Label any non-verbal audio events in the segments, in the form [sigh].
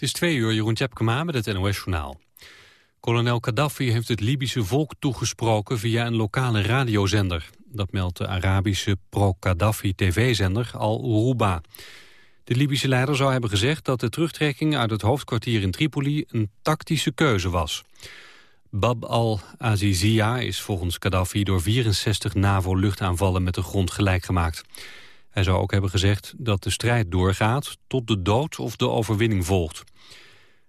Het is twee uur, Jeroen Tjepkema met het NOS-journaal. Kolonel Gaddafi heeft het Libische volk toegesproken via een lokale radiozender. Dat meldt de Arabische pro-Gaddafi tv-zender Al Uruba. De Libische leider zou hebben gezegd dat de terugtrekking uit het hoofdkwartier in Tripoli een tactische keuze was. Bab al-Azizia is volgens Gaddafi door 64 NAVO-luchtaanvallen met de grond gelijk gemaakt. Hij zou ook hebben gezegd dat de strijd doorgaat tot de dood of de overwinning volgt.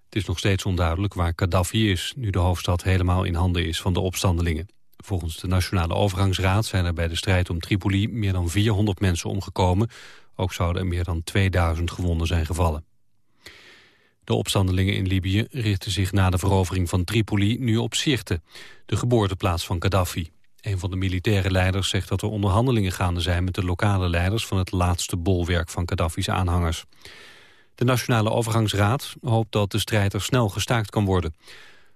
Het is nog steeds onduidelijk waar Gaddafi is, nu de hoofdstad helemaal in handen is van de opstandelingen. Volgens de Nationale Overgangsraad zijn er bij de strijd om Tripoli meer dan 400 mensen omgekomen. Ook zouden er meer dan 2000 gewonden zijn gevallen. De opstandelingen in Libië richten zich na de verovering van Tripoli nu op Sirte, de geboorteplaats van Gaddafi. Een van de militaire leiders zegt dat er onderhandelingen gaande zijn met de lokale leiders van het laatste bolwerk van Gaddafi's aanhangers. De Nationale Overgangsraad hoopt dat de strijd er snel gestaakt kan worden.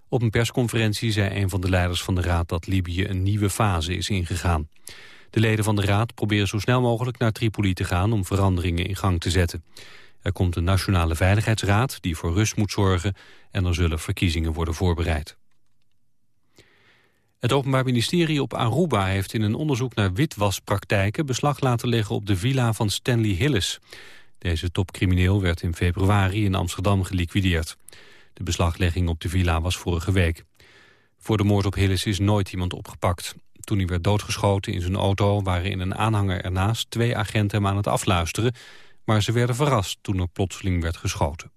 Op een persconferentie zei een van de leiders van de raad dat Libië een nieuwe fase is ingegaan. De leden van de raad proberen zo snel mogelijk naar Tripoli te gaan om veranderingen in gang te zetten. Er komt een Nationale Veiligheidsraad die voor rust moet zorgen en er zullen verkiezingen worden voorbereid. Het Openbaar Ministerie op Aruba heeft in een onderzoek naar witwaspraktijken beslag laten leggen op de villa van Stanley Hillis. Deze topcrimineel werd in februari in Amsterdam geliquideerd. De beslaglegging op de villa was vorige week. Voor de moord op Hillis is nooit iemand opgepakt. Toen hij werd doodgeschoten in zijn auto waren in een aanhanger ernaast twee agenten hem aan het afluisteren, maar ze werden verrast toen er plotseling werd geschoten.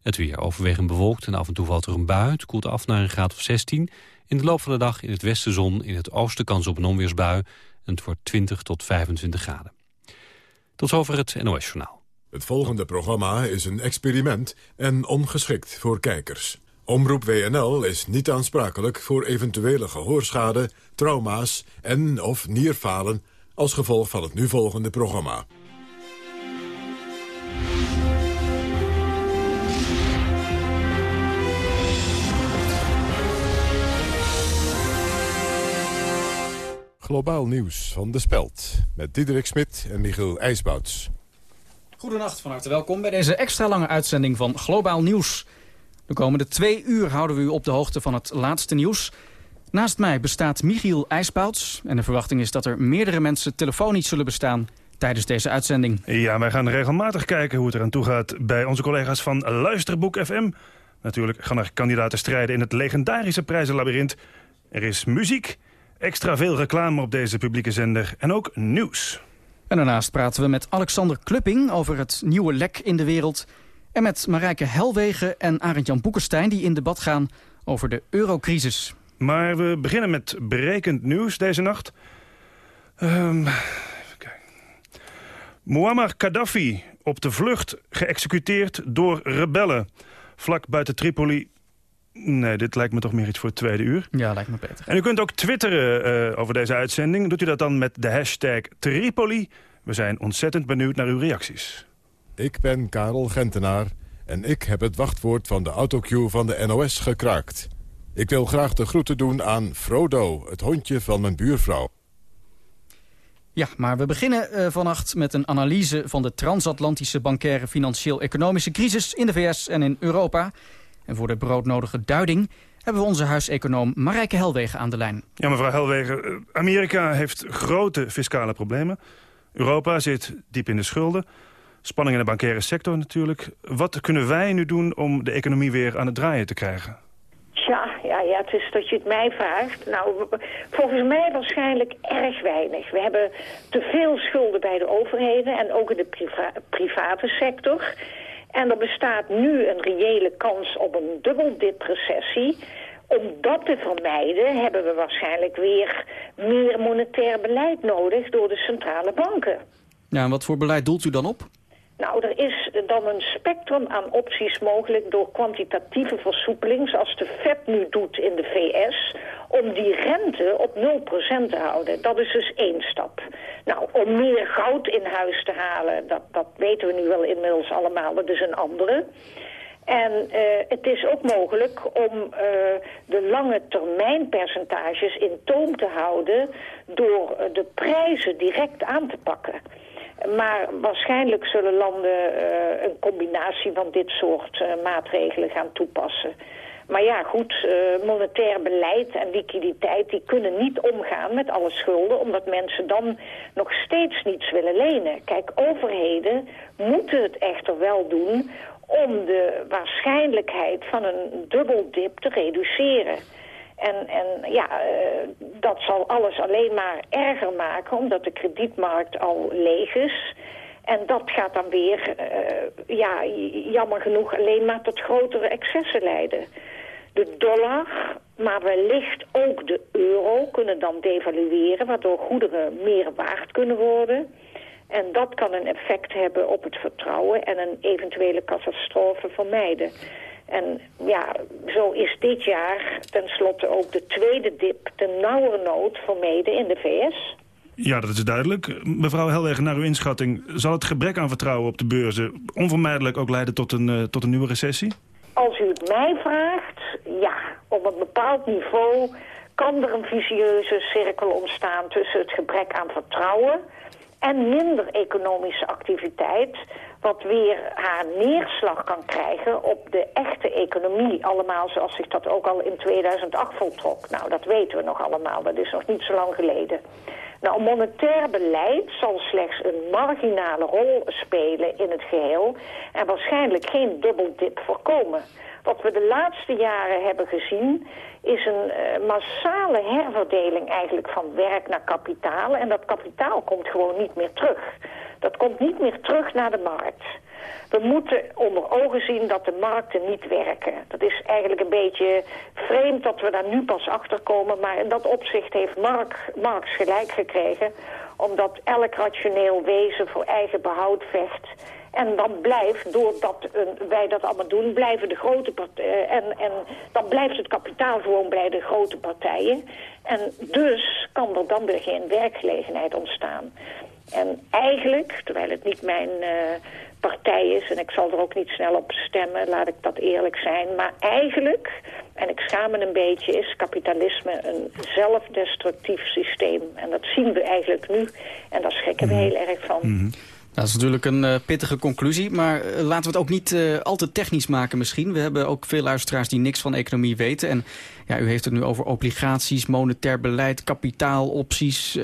Het weer overwegend bewolkt en af en toe valt er een bui. Koelt af naar een graad of 16. In de loop van de dag in het westen zon, in het oosten kans op een onweersbui. En het wordt 20 tot 25 graden. Tot zover het NOS-journaal. Het volgende programma is een experiment en ongeschikt voor kijkers. Omroep WNL is niet aansprakelijk voor eventuele gehoorschade, trauma's en of nierfalen als gevolg van het nu volgende programma. Globaal nieuws van De Speld. Met Diederik Smit en Michiel IJsbouts. Goedenacht, van harte welkom bij deze extra lange uitzending van Globaal Nieuws. De komende twee uur houden we u op de hoogte van het laatste nieuws. Naast mij bestaat Michiel IJsbouts. En de verwachting is dat er meerdere mensen telefonisch zullen bestaan tijdens deze uitzending. Ja, wij gaan regelmatig kijken hoe het eraan toe gaat bij onze collega's van Luisterboek FM. Natuurlijk gaan er kandidaten strijden in het legendarische prijzenlabyrinth. Er is muziek, Extra veel reclame op deze publieke zender en ook nieuws. En daarnaast praten we met Alexander Klupping over het nieuwe lek in de wereld... en met Marijke Helwegen en Arend-Jan Boekenstein die in debat gaan over de eurocrisis. Maar we beginnen met berekend nieuws deze nacht. Um, Muammar Gaddafi op de vlucht geëxecuteerd door rebellen. Vlak buiten Tripoli Nee, dit lijkt me toch meer iets voor het tweede uur. Ja, lijkt me beter. En u kunt ook twitteren uh, over deze uitzending. Doet u dat dan met de hashtag Tripoli. We zijn ontzettend benieuwd naar uw reacties. Ik ben Karel Gentenaar en ik heb het wachtwoord van de autocue van de NOS gekraakt. Ik wil graag de groeten doen aan Frodo, het hondje van mijn buurvrouw. Ja, maar we beginnen uh, vannacht met een analyse van de transatlantische bankaire financieel-economische crisis in de VS en in Europa. En voor de broodnodige duiding hebben we onze huiseconoom Marijke Helwegen aan de lijn. Ja, mevrouw Helwegen, eh, Amerika heeft grote fiscale problemen. Europa zit diep in de schulden. Spanning in de bankaire sector natuurlijk. Wat kunnen wij nu doen om de economie weer aan het draaien te krijgen? Ja, ja, ja, het is dat je het mij vraagt. Nou, volgens mij waarschijnlijk erg weinig. We hebben te veel schulden bij de overheden en ook in de private sector. En er bestaat nu een reële kans op een dubbeldip-recessie. Om dat te vermijden hebben we waarschijnlijk weer meer monetair beleid nodig door de centrale banken. Ja, en wat voor beleid doelt u dan op? Nou, er is dan een spectrum aan opties mogelijk door kwantitatieve versoepeling... zoals de Fed nu doet in de VS, om die rente op 0% te houden. Dat is dus één stap. Nou, om meer goud in huis te halen, dat, dat weten we nu wel inmiddels allemaal, dat is een andere... En uh, het is ook mogelijk om uh, de lange termijn percentages in toom te houden door uh, de prijzen direct aan te pakken. Maar waarschijnlijk zullen landen uh, een combinatie van dit soort uh, maatregelen gaan toepassen. Maar ja, goed, uh, monetair beleid en liquiditeit... die kunnen niet omgaan met alle schulden... omdat mensen dan nog steeds niets willen lenen. Kijk, overheden moeten het echter wel doen... om de waarschijnlijk van een dubbeldip te reduceren. En, en ja, uh, dat zal alles alleen maar erger maken... omdat de kredietmarkt al leeg is... En dat gaat dan weer, uh, ja, jammer genoeg alleen maar tot grotere excessen leiden. De dollar, maar wellicht ook de euro kunnen dan devalueren... waardoor goederen meer waard kunnen worden... En dat kan een effect hebben op het vertrouwen en een eventuele catastrofe vermijden. En ja, zo is dit jaar tenslotte ook de tweede dip, de nauwe nood vermeden in de VS. Ja, dat is duidelijk. Mevrouw Helwegen, naar uw inschatting, zal het gebrek aan vertrouwen op de beurzen onvermijdelijk ook leiden tot een, uh, tot een nieuwe recessie? Als u het mij vraagt, ja, op een bepaald niveau kan er een visieuze cirkel ontstaan tussen het gebrek aan vertrouwen en minder economische activiteit... wat weer haar neerslag kan krijgen op de echte economie. Allemaal zoals zich dat ook al in 2008 voltrok. Nou, dat weten we nog allemaal. Dat is nog niet zo lang geleden. Nou, monetair beleid zal slechts een marginale rol spelen in het geheel... en waarschijnlijk geen dubbeldip voorkomen. Wat we de laatste jaren hebben gezien is een uh, massale herverdeling eigenlijk van werk naar kapitaal. En dat kapitaal komt gewoon niet meer terug. Dat komt niet meer terug naar de markt. We moeten onder ogen zien dat de markten niet werken. Dat is eigenlijk een beetje vreemd dat we daar nu pas achter komen. Maar in dat opzicht heeft Marx gelijk gekregen. Omdat elk rationeel wezen voor eigen behoud vecht. En dan blijft, doordat wij dat allemaal doen, blijven de grote partijen... En, en dan blijft het kapitaal gewoon bij de grote partijen. En dus kan er dan weer geen werkgelegenheid ontstaan. En eigenlijk, terwijl het niet mijn uh, partij is... en ik zal er ook niet snel op stemmen, laat ik dat eerlijk zijn... maar eigenlijk, en ik schaam me een beetje, is kapitalisme een zelfdestructief systeem. En dat zien we eigenlijk nu. En daar schrikken we mhm. heel erg van. Mm dat is natuurlijk een uh, pittige conclusie, maar uh, laten we het ook niet uh, al te technisch maken misschien. We hebben ook veel luisteraars die niks van economie weten. En ja, u heeft het nu over obligaties, monetair beleid, kapitaalopties.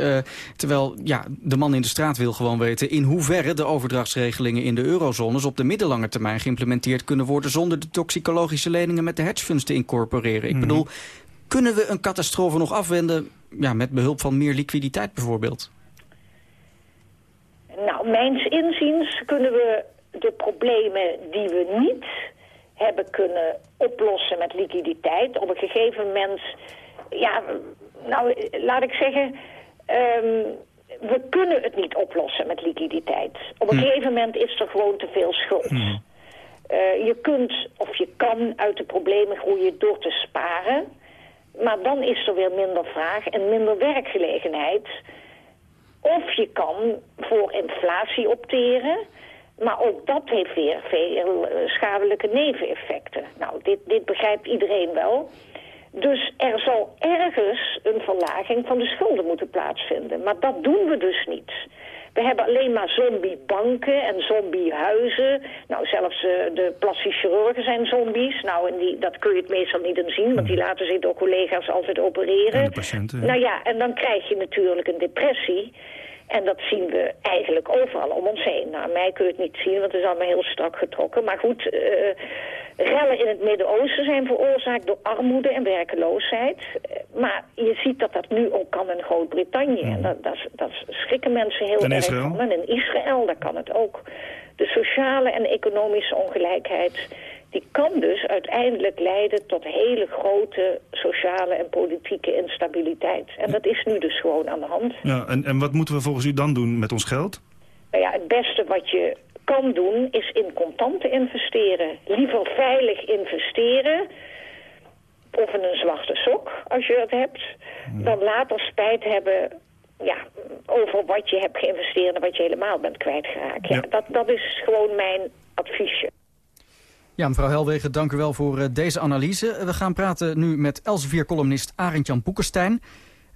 terwijl ja, de man in de straat wil gewoon weten in hoeverre de overdrachtsregelingen in de eurozones op de middellange termijn geïmplementeerd kunnen worden zonder de toxicologische leningen met de hedgefunds te incorporeren. Ik mhm. bedoel, kunnen we een catastrofe nog afwenden ja, met behulp van meer liquiditeit bijvoorbeeld? Nou, mijns inziens kunnen we de problemen die we niet hebben kunnen oplossen met liquiditeit... op een gegeven moment, ja, nou, laat ik zeggen... Um, we kunnen het niet oplossen met liquiditeit. Op een hm. gegeven moment is er gewoon te veel schuld. Hm. Uh, je kunt of je kan uit de problemen groeien door te sparen... maar dan is er weer minder vraag en minder werkgelegenheid... Of je kan voor inflatie opteren... Maar ook dat heeft weer veel eh, schadelijke neveneffecten. Nou, dit, dit begrijpt iedereen wel. Dus er zal ergens een verlaging van de schulden moeten plaatsvinden. Maar dat doen we dus niet. We hebben alleen maar zombiebanken en zombiehuizen. Nou, zelfs uh, de plastische chirurgen zijn zombies. Nou, en die, dat kun je het meestal niet in zien, want die laten zich door collega's altijd opereren. En de patiënten, Nou ja, en dan krijg je natuurlijk een depressie. En dat zien we eigenlijk overal om ons heen. Nou, mij kun je het niet zien, want het is allemaal heel strak getrokken. Maar goed, uh, rellen in het Midden-Oosten zijn veroorzaakt door armoede en werkeloosheid. Eh, maar je ziet dat dat nu ook kan in Groot-Brittannië. En dat, dat, dat, schrikken mensen heel erg van. En in Israël, daar kan het ook. De sociale en economische ongelijkheid die kan dus uiteindelijk leiden tot hele grote sociale en politieke instabiliteit. En dat is nu dus gewoon aan de hand. Ja, en, en wat moeten we volgens u dan doen met ons geld? Nou ja, het beste wat je kan doen is in contanten investeren. Liever veilig investeren of in een zwarte sok, als je dat hebt, dan later spijt hebben ja, over wat je hebt geïnvesteerd en wat je helemaal bent kwijtgeraakt. Ja, ja. Dat, dat is gewoon mijn adviesje. Ja, mevrouw Helwegen, dank u wel voor uh, deze analyse. We gaan praten nu met Elsevier-columnist Arend-Jan Boekenstein.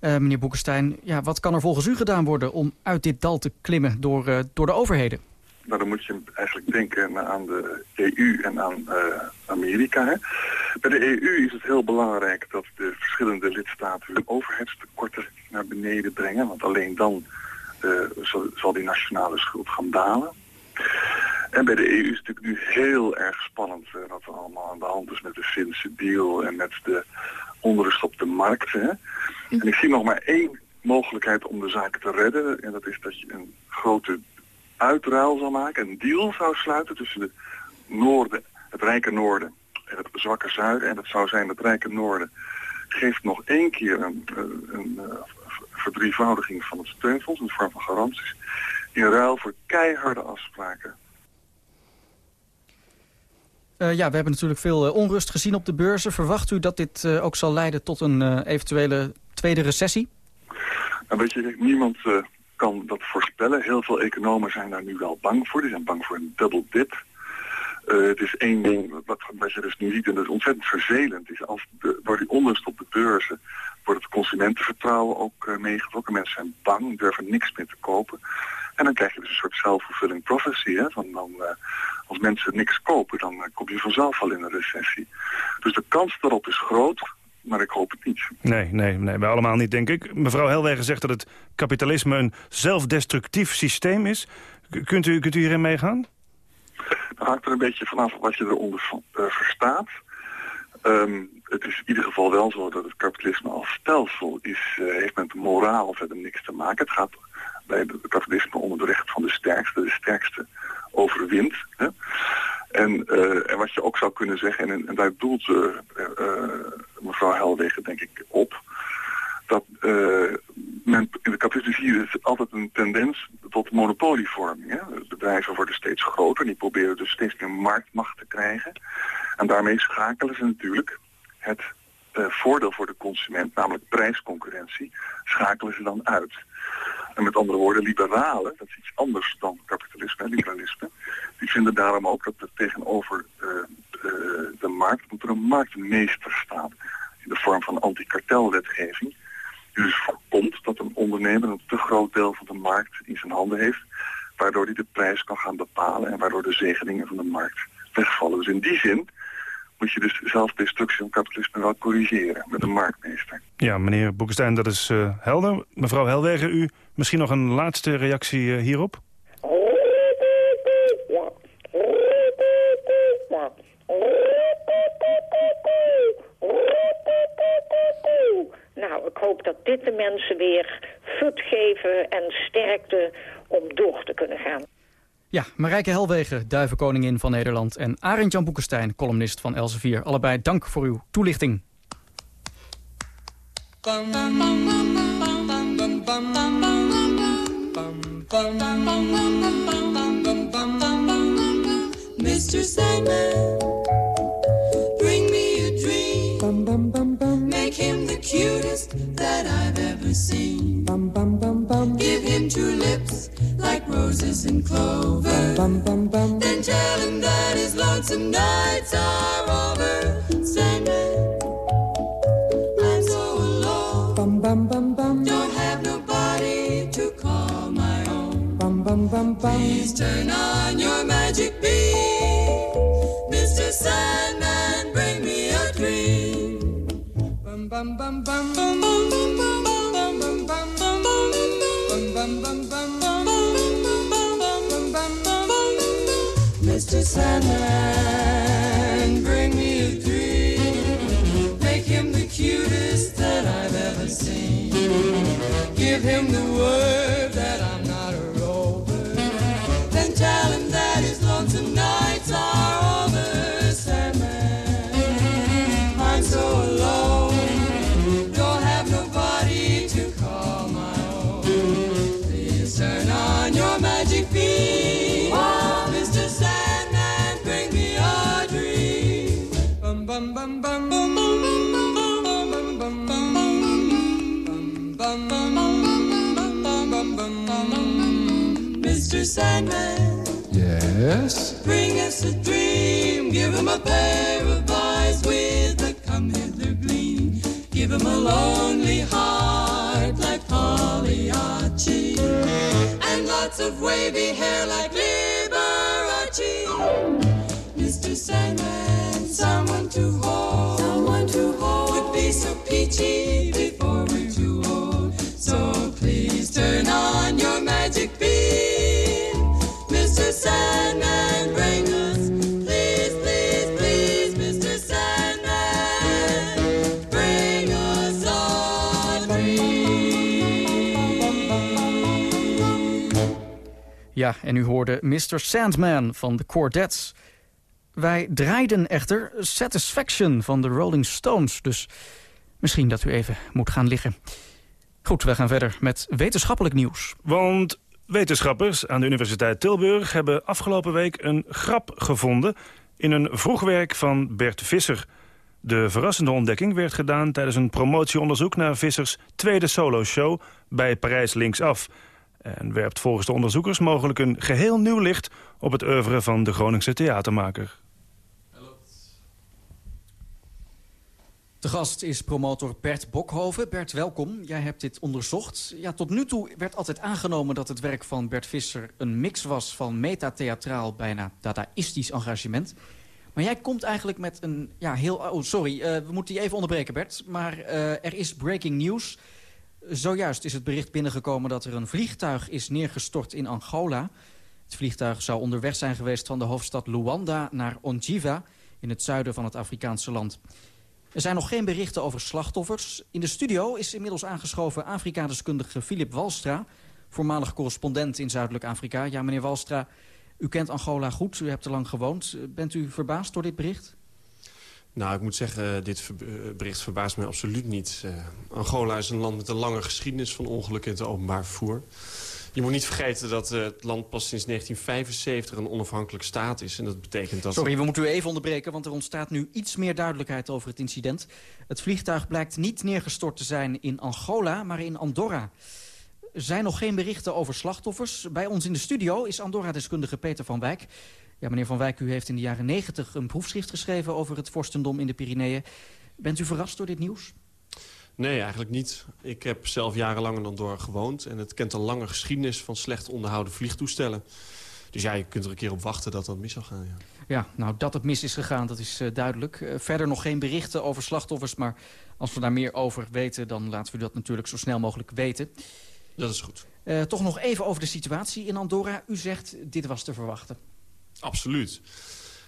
meneer Boekenstein, ja, wat kan er volgens u gedaan worden om uit dit dal te klimmen door, door de overheden? Nou, dan moet je eigenlijk denken aan de EU en aan Amerika. Hè? Bij de EU is het heel belangrijk dat de verschillende lidstaten hun overheidstekorten naar beneden brengen. Want alleen dan zal die nationale schuld gaan dalen. En bij de EU is het natuurlijk nu heel erg spannend uh, wat er allemaal aan de hand is met de Finse deal en met de onrust op de markt. En ik zie nog maar één mogelijkheid om de zaken te redden. En dat is dat je een grote uitruil zal maken, een deal zou sluiten tussen het noorden, het rijke noorden en het zwakke zuiden. En dat zou zijn het rijke noorden geeft nog één keer een, een, een verdrievoudiging van het steunfonds in de vorm van garanties. In ruil voor keiharde afspraken uh, ja, we hebben natuurlijk veel uh, onrust gezien op de beurzen. Verwacht u dat dit uh, ook zal leiden tot een eventuele tweede recessie? Nou, weet je, niemand kan dat voorspellen. Heel veel economen zijn daar nu wel bang voor. Die zijn bang voor een double dip. het is één ding wat, wat je dus nu ziet, en dat is ontzettend vervelend, is als de, door die onrust op de beurzen wordt het consumentenvertrouwen ook meegetrokken. Mensen zijn bang, durven niks meer te kopen. En dan krijg je dus een soort self-fulfilling prophecy. Hè? Van dan, uh, als mensen niks kopen, dan uh, kom je vanzelf al in een recessie. Dus de kans daarop is groot, maar ik hoop het niet. Nee, nee, nee, wij allemaal niet, denk ik. Mevrouw Helwegen zegt dat het kapitalisme een zelfdestructief systeem is. kunt, u, kunt u hierin meegaan? Dat hangt er een beetje vanaf wat je eronder uh, verstaat. Um, het is in ieder geval wel zo dat het kapitalisme als stelsel is, uh, heeft met moraal verder niks te maken. Het gaat bij het kapitalisme onder de recht van de sterkste. De sterkste overwint. Hè? En, en wat je ook zou kunnen zeggen, en, en daar doelt uh, uh, mevrouw Helwegen denk ik op, dat men in de kapitalisme hier is altijd een tendens tot monopolievorming. Hè? Bedrijven worden steeds groter, die proberen dus steeds meer marktmacht te krijgen. En daarmee schakelen ze natuurlijk het voordeel voor de consument, namelijk prijsconcurrentie, schakelen ze dan uit. En met andere woorden, liberalen, dat is iets anders dan kapitalisme liberalisme, die vinden daarom ook dat er tegenover uh, de, de markt moet er een marktmeester staan. In de vorm van antikartelwetgeving. Die dus voorkomt dat een ondernemer een te groot deel van de markt in zijn handen heeft. Waardoor hij de prijs kan gaan bepalen en waardoor de zegeningen van de markt wegvallen. Dus in die zin moet je dus zelfdestructie van kapitalisme wel corrigeren met een marktmeester. Ja, meneer Boekenstein, dat is uh, helder. Mevrouw Helwegen, u misschien nog een laatste reactie uh, hierop? Nou, ik hoop dat dit de mensen weer fut geven en sterkte om door te kunnen gaan. Ja, Marijke Helwegen, duivenkoningin van Nederland... en Arend Jan Boekenstein, columnist van Elsevier. Allebei dank voor uw toelichting. Mr. Bring me a dream. Make him the cutest that I've ever seen. Roses and clover. Bum, bum, bum. Then tell him that his lonesome nights are over. Sandman, in the world. Yes? Bring us a dream. Give him a pair of eyes with a come hither gleam. Give him a lonely heart Liberace. And lots of wavy hair like Liberace. Mr. Sandman, someone to hold. Someone to hold. Would be so peachy en u hoorde Mr. Sandman van de Quartets. Wij draaiden echter Satisfaction van de Rolling Stones. Dus misschien dat u even moet gaan liggen. Goed, we gaan verder met wetenschappelijk nieuws. Want wetenschappers aan de Universiteit Tilburg hebben afgelopen week een grap gevonden in een vroeg werk van Bert Visser. De verrassende ontdekking werd gedaan tijdens een promotieonderzoek naar Vissers tweede solo-show bij Parijs Linksaf. En werpt volgens de onderzoekers mogelijk een geheel nieuw licht op het oeuvre van de Groningse theatermaker. De gast is promotor Bert Bokhoven. Bert, welkom. Jij hebt dit onderzocht. Ja, tot nu toe werd altijd aangenomen dat het werk van Bert Visser... een mix was van metatheatraal, bijna dadaïstisch engagement. Maar jij komt eigenlijk met een ja, heel... Oh, sorry, eh, we moeten je even onderbreken, Bert. Maar eh, er is breaking news. Zojuist is het bericht binnengekomen dat er een vliegtuig is neergestort in Angola. Het vliegtuig zou onderweg zijn geweest van de hoofdstad Luanda naar Ongiva... in het zuiden van het Afrikaanse land. Er zijn nog geen berichten over slachtoffers. In de studio is inmiddels aangeschoven Afrika-deskundige Philip Walstra... voormalig correspondent in Zuidelijk Afrika. Ja, meneer Walstra, u kent Angola goed, u hebt er lang gewoond. Bent u verbaasd door dit bericht? Nou, ik moet zeggen, dit ver- eh, bericht verbaast mij absoluut niet. Eh, Angola is een land met een lange geschiedenis van ongelukken in het openbaar vervoer. Je moet niet vergeten dat eh, het land pas sinds 1975 een onafhankelijk staat is. En dat betekent dat... Sorry, we moeten u even onderbreken, want er ontstaat nu iets meer duidelijkheid over het incident. Het vliegtuig blijkt niet neergestort te zijn in Angola, maar in Andorra. Er zijn nog geen berichten over slachtoffers. Bij ons in de studio is Andorra-deskundige Peter van Wijk. Ja, meneer Van Wijk, u heeft in de jaren 90 een proefschrift geschreven over het vorstendom in de Pyreneeën. Bent u verrast door dit nieuws? Nee, eigenlijk niet. Ik heb zelf jarenlang in Andorra gewoond. En het kent een lange geschiedenis van slecht onderhouden vliegtoestellen. Dus ja, je kunt er een keer op wachten dat dat mis zal gaan. Ja. Ja, nou, dat het mis is gegaan, dat is eh, duidelijk. Eh, verder nog geen berichten over slachtoffers, maar als we daar meer over weten... dan laten we dat natuurlijk zo snel mogelijk weten. Dat is goed. Eh, toch nog even over de situatie in Andorra. U zegt, dit was te verwachten. Absoluut.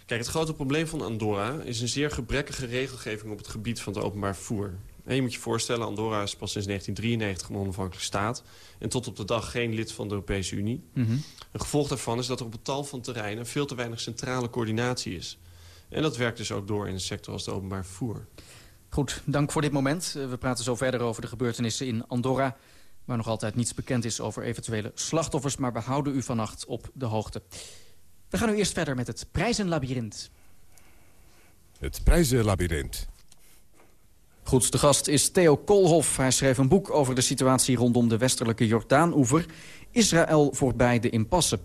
Kijk, het grote probleem van Andorra is een zeer gebrekkige regelgeving op het gebied van het openbaar vervoer. En je moet je voorstellen, Andorra is pas sinds 1993 een onafhankelijke staat... en tot op de dag geen lid van de Europese Unie. Een gevolg daarvan is dat er op het tal van terreinen veel te weinig centrale coördinatie is. En dat werkt dus ook door in een sector als het openbaar vervoer. Goed, dank voor dit moment. Eh, we praten zo verder over de gebeurtenissen in Andorra... waar nog altijd niets bekend is over eventuele slachtoffers... maar we houden u vannacht op de hoogte. We gaan nu eerst verder met het prijzenlabyrinth. Het prijzenlabyrinth. Goed, de gast is Theo Kolhoff. Hij schreef een boek over de situatie rondom de westelijke Jordaan-oever. Israël voorbij de impasse.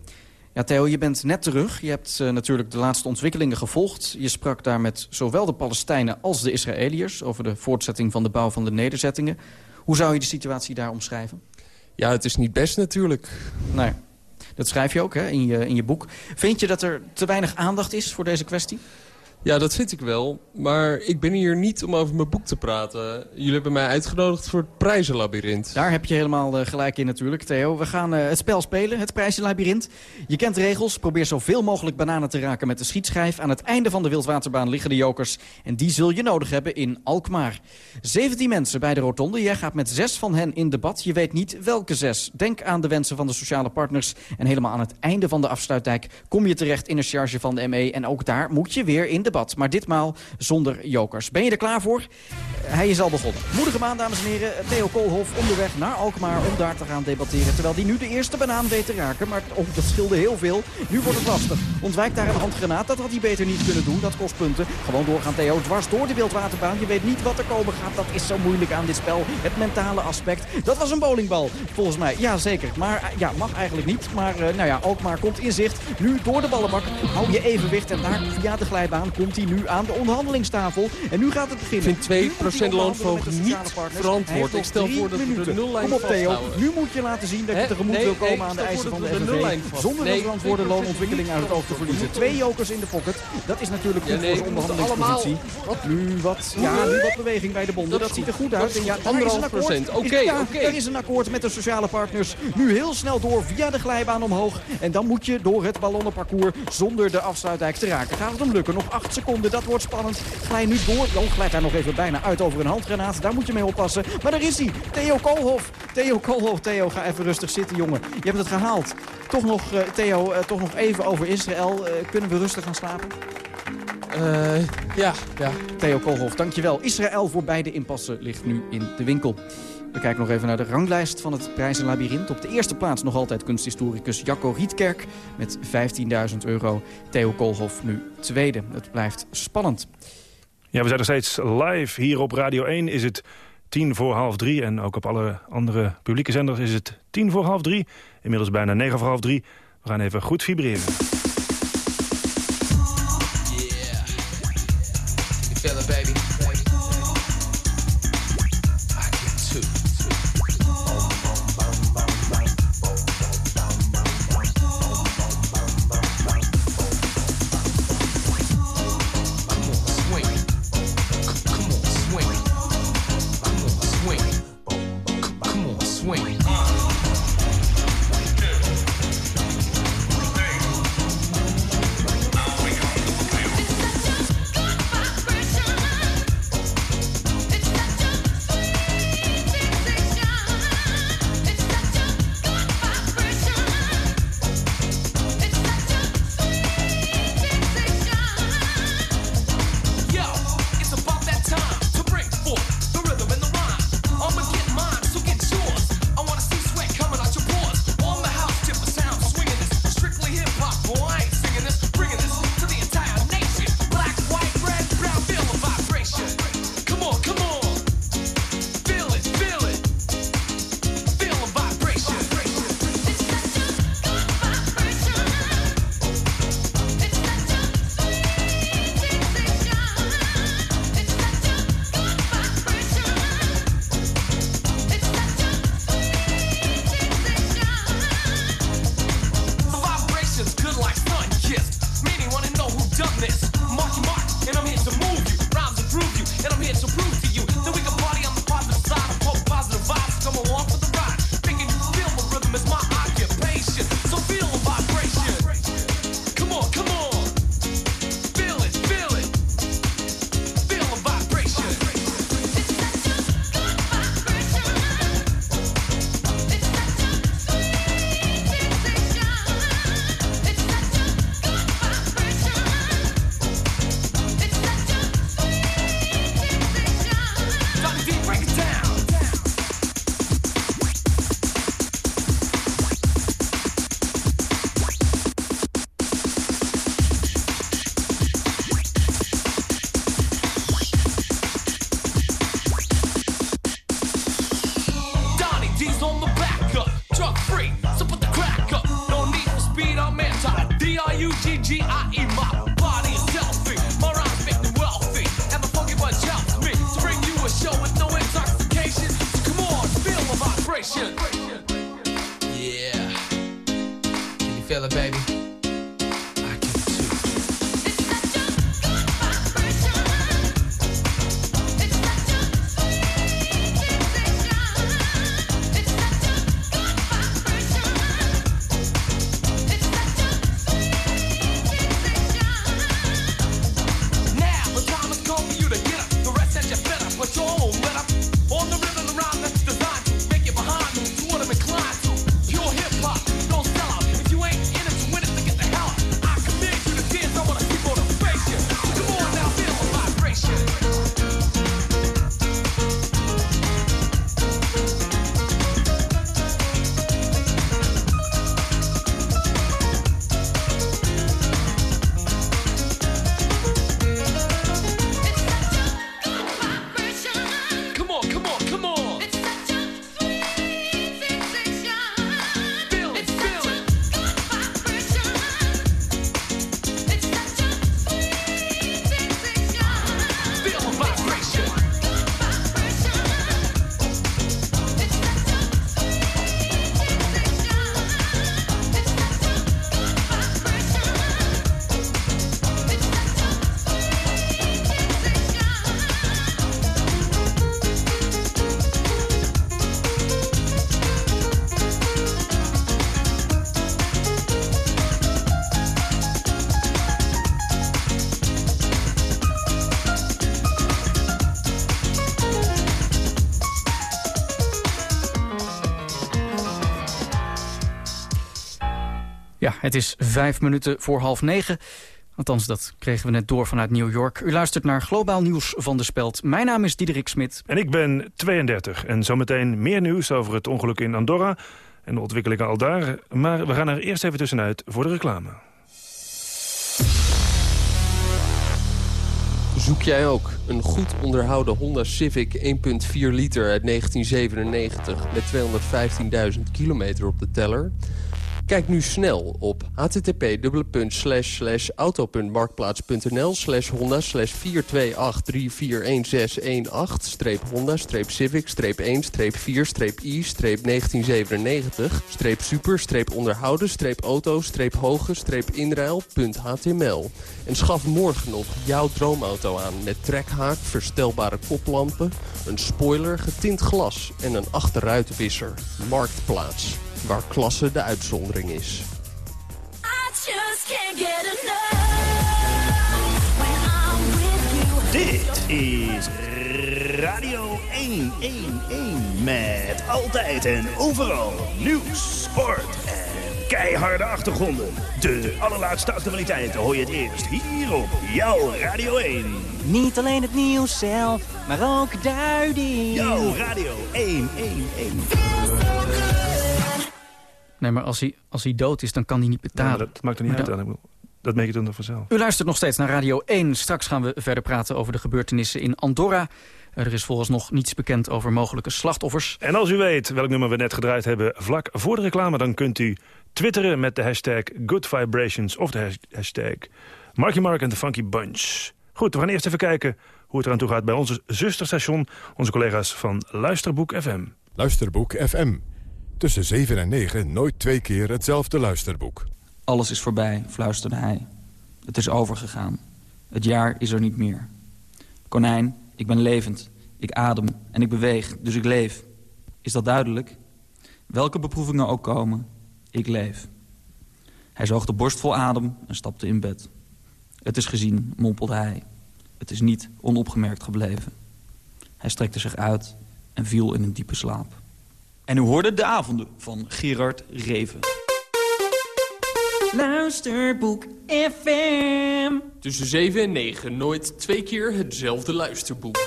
Ja, Theo, je bent net terug. Je hebt eh, natuurlijk de laatste ontwikkelingen gevolgd. Je sprak daar met zowel de Palestijnen als de Israëliërs... over de voortzetting van de bouw van de nederzettingen. Hoe zou je de situatie daar omschrijven? Ja, het is niet best natuurlijk. Nee, dat schrijf je ook hè, in, je, in je boek. Vind je dat er te weinig aandacht is voor deze kwestie? Ja, dat vind ik wel. Maar ik ben hier niet om over mijn boek te praten. Jullie hebben mij uitgenodigd voor het prijzenlabyrinth. Daar heb je helemaal eh, gelijk in natuurlijk, Theo. We gaan eh, het spel spelen, het prijzenlabyrinth. Je kent de regels. Probeer zoveel mogelijk bananen te raken met de schietschijf. Aan het einde van de wildwaterbaan liggen de jokers. En die zul je nodig hebben in Alkmaar. 17 mensen bij de rotonde. Jij gaat met zes van hen in debat. Je weet niet welke zes. Denk aan de wensen van de sociale partners. En helemaal aan het einde van de afsluitdijk kom je terecht in een charge van de ME. En ook daar moet je weer in debat. Maar ditmaal zonder jokers. Ben je er klaar voor? Hij is al begonnen. Moedige maan, dames en heren. Theo Koolhof onderweg naar Alkmaar om daar te gaan debatteren. Terwijl die nu de eerste banaan weet te raken. Maar oh, dat scheelde heel veel. Nu wordt het lastig. Ontwijk daar een handgranaat. Dat had hij beter niet kunnen doen. Dat kost punten. Gewoon doorgaan Theo. Dwars door de wildwaterbaan. Je weet niet wat er komen gaat. Dat is zo moeilijk aan dit spel. Het mentale aspect. Dat was een bowlingbal. Volgens mij. Ja, zeker. Maar eh, ja, mag eigenlijk niet. Maar eh, nou ja, Alkmaar komt in zicht. Nu door de ballenbak. Hou je evenwicht. En daar via de glijbaan komt hij nu aan de onderhandelingstafel. En nu gaat het beginnen. Ik vind 2% Nu moet hij onderhandelen loonverhoging niet verantwoord. Ik stel voor dat we de nullijn Kom op Theo, nu moet je laten zien dat je tegemoet Nee, wil komen nee, aan de eisen van de de FNV. Zonder Nee, de verantwoorde 2% loonontwikkeling uit het oog te verliezen. Twee jokers in de pocket. Dat is natuurlijk goed Ja, voor zijn onderhandelingspositie. Nu wat, ja, nu wat beweging bij de bonden. Dat, ziet er goed. uit. En ja, daar is een Anderhalf akkoord. procent. Ja, oké. Er is een akkoord met de sociale partners. Nu heel snel door via de glijbaan omhoog. En dan moet je door het ballonnenparcours zonder de afsluitdijk te raken. Gaat het hem lukken? Nog acht seconden. Dat wordt spannend. Glij nu door. Oh, glijdt daar nog even bijna uit over een handgranaat. Daar moet je mee oppassen. Maar daar is hij. Theo Koolhof. Theo Koolhof. Theo, ga even rustig zitten, jongen. Je hebt het gehaald. Toch nog, eh, Theo, eh, toch nog even over Israël. Eh, kunnen we rustig gaan slapen? Ja, ja. Theo Koolhof, dankjewel. Israël voor beide inpassen ligt nu in de winkel. We kijken nog even naar de ranglijst van het Prijzenlabyrinth. Op de eerste plaats nog altijd kunsthistoricus Jacco Rietkerk met 15.000 euro. Theo Koolhof nu tweede. Het blijft spannend. Ja, we zijn nog steeds live. Hier op Radio 1 is het tien voor half drie. En ook op alle andere publieke zenders is het tien voor half drie. Inmiddels bijna negen voor half drie. We gaan even goed vibreren. Het is vijf minuten voor half negen. Althans, dat kregen we net door vanuit New York. U luistert naar Globaal Nieuws van de Speld. Mijn naam is Diederik Smit. En ik ben 32 en zometeen meer nieuws over het ongeluk in Andorra... en de ontwikkelingen al daar. Maar we gaan er eerst even tussenuit voor de reclame. Zoek jij ook een goed onderhouden Honda Civic 1.4 liter uit 1997 met 215.000 kilometer op de teller? Kijk nu snel op http://auto.marktplaats.nl slash honda slash 428341618 honda civic 1 4 i 1997 super onderhouden auto hoge inruil.html en schaf morgen nog jouw droomauto aan met trekhaak, verstelbare koplampen, een spoiler, getint glas en een achteruitwisser. Marktplaats, waar klasse de uitzondering is. Dit is Radio 111 met altijd en overal nieuws, sport en keiharde achtergronden. De allerlaatste actualiteiten hoor je het eerst hier op jouw Radio 1. Niet alleen het nieuws zelf, maar ook duiding. Jouw Radio 111. Nee, maar als hij, als hij dood is, dan kan hij niet betalen. dat maakt er niet Maar uit. dan-. Ik bedoel, Dat merk je dan vanzelf. U luistert nog steeds naar Radio 1. Straks gaan we verder praten over de gebeurtenissen in Andorra. Er is vooralsnog niets bekend over mogelijke slachtoffers. En als u weet welk nummer we net gedraaid hebben vlak voor de reclame... dan kunt u twitteren met de hashtag Good Vibrations of de hash- hashtag Marky Mark en the Funky Bunch. Goed, we gaan eerst even kijken hoe het eraan toe gaat bij onze zusterstation... onze collega's van Luisterboek FM. Luisterboek FM. Tussen 7 en 9 nooit twee keer hetzelfde luisterboek. Alles is voorbij, fluisterde hij. Het is overgegaan. Het jaar is er niet meer. Konijn, ik ben levend. Ik adem en ik beweeg, dus ik leef. Is dat duidelijk? Welke beproevingen ook komen, ik leef. Hij zoog de borst vol adem en stapte in bed. Het is gezien, mompelde hij. Het is niet onopgemerkt gebleven. Hij strekte zich uit en viel in een diepe slaap. En u hoorde de avonden van Gerard Reven. Luisterboek FM. Tussen 7 en 9 nooit twee keer hetzelfde luisterboek.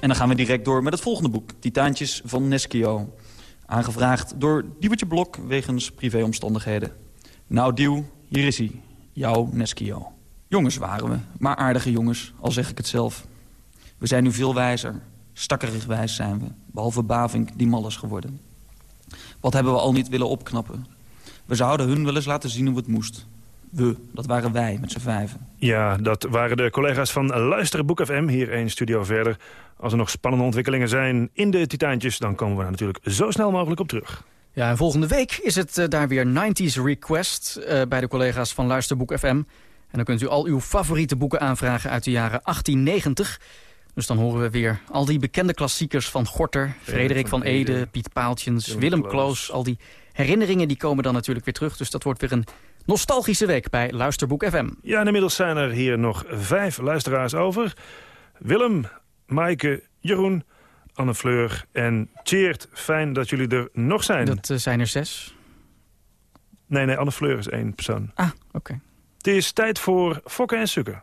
En dan gaan we direct door met het volgende boek. Titaantjes van Neskio. Aangevraagd door Diewertje Blok wegens privéomstandigheden. Nou Dieuw, hier is hij. Jouw Neskio. Jongens waren we, maar aardige jongens, al zeg ik het zelf. We zijn nu veel wijzer. Stakkerig wijs zijn we. Behalve Bavink, die mal is geworden. Wat hebben we al niet willen opknappen? We zouden hun wel eens laten zien hoe het moest. We, dat waren wij met z'n vijven. Ja, dat waren de collega's van Luisterboek FM, hier één studio verder. Als er nog spannende ontwikkelingen zijn in de Titaantjes... dan komen we daar natuurlijk zo snel mogelijk op terug. Ja, en volgende week is het eh, daar weer 90s Request eh, bij de collega's van Luisterboek FM. En dan kunt u al uw favoriete boeken aanvragen uit de jaren 1890. Dus dan horen we weer al die bekende klassiekers van Gorter, Frederik van Ede, Piet Paaltjens, Willem Willem Kloos. Kloos. Al die herinneringen die komen dan natuurlijk weer terug. Dus dat wordt weer een nostalgische week bij Luisterboek FM. Ja, en inmiddels zijn er hier nog vijf luisteraars over. Willem, Maaike, Jeroen, Anne Fleur en Tjeerd. Fijn dat jullie er nog zijn. Dat eh, zijn er zes. Nee, nee, Anne Fleur is één persoon. Ah, oké. Het is tijd voor Fokken en Sukken.